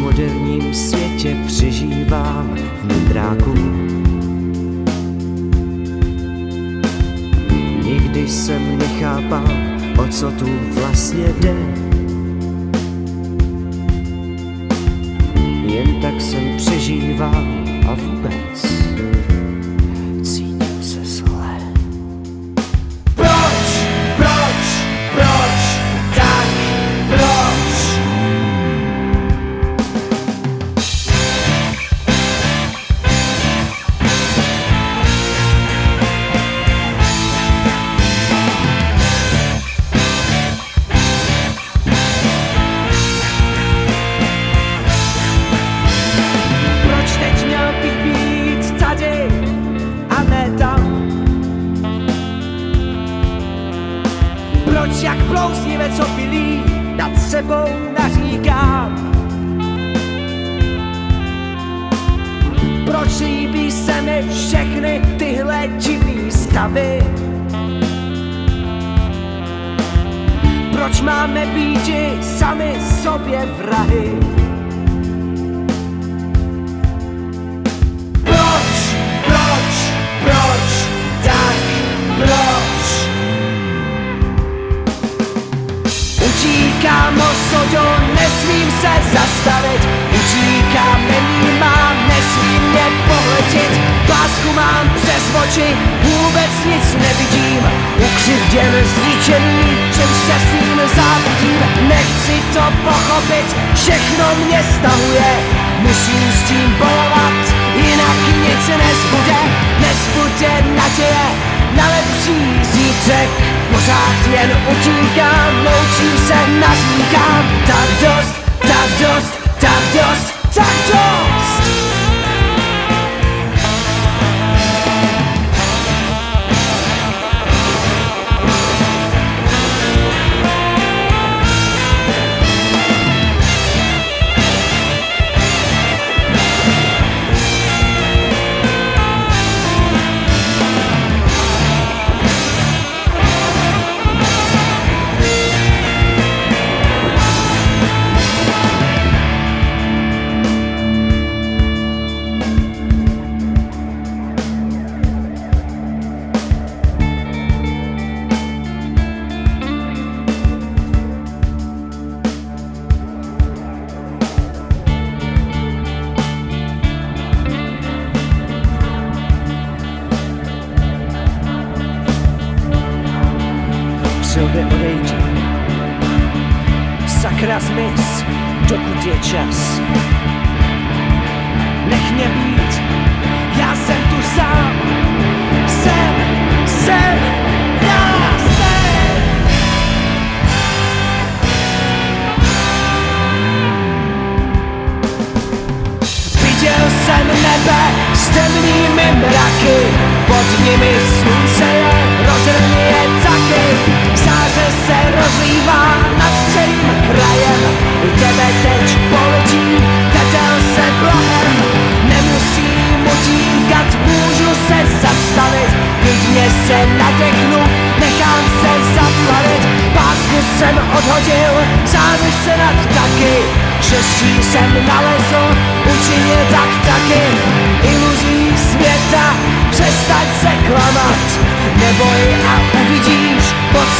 postmoderním světě přežívám v mudráku. Nikdy jsem nechápal, o co tu vlastně jde. Jen tak jsem přežíval a vůbec Proč jak blouznivec opilý nad sebou naříkám? Proč líbí se mi všechny tyhle divný stavy? Proč máme být sami sobě vrahy? Utíkám osodo, nesmím se zastavit. Utíkám, nemám, nesmím mě pohledět Lásku mám přes oči, vůbec nic nevidím. Ukřivděn, zničený, čem šťastným závidím. Nechci to pochopit, všechno mě stahuje. Musím s tím bojovat, jinak nic nezbude. Nezbude naděje, na lepší zítřek. Pořád jen utíkám, loučím se, naříkám Tak Přilde odejdi Sakra zmiz, dokud je čas. Nech mě být, já jsem tu sám. Jsem, jsem, já jsem. Viděl jsem nebe s temnými mraky, pod nimi slunce zastavit, klidně se nadechnu, nechám se zaplavit. Pásku jsem odhodil, závisenat taky, štěstí jsem nalezl, učinil tak taky. Iluzí světa přestaň se klamat. Neboj a uvidíš pochopíš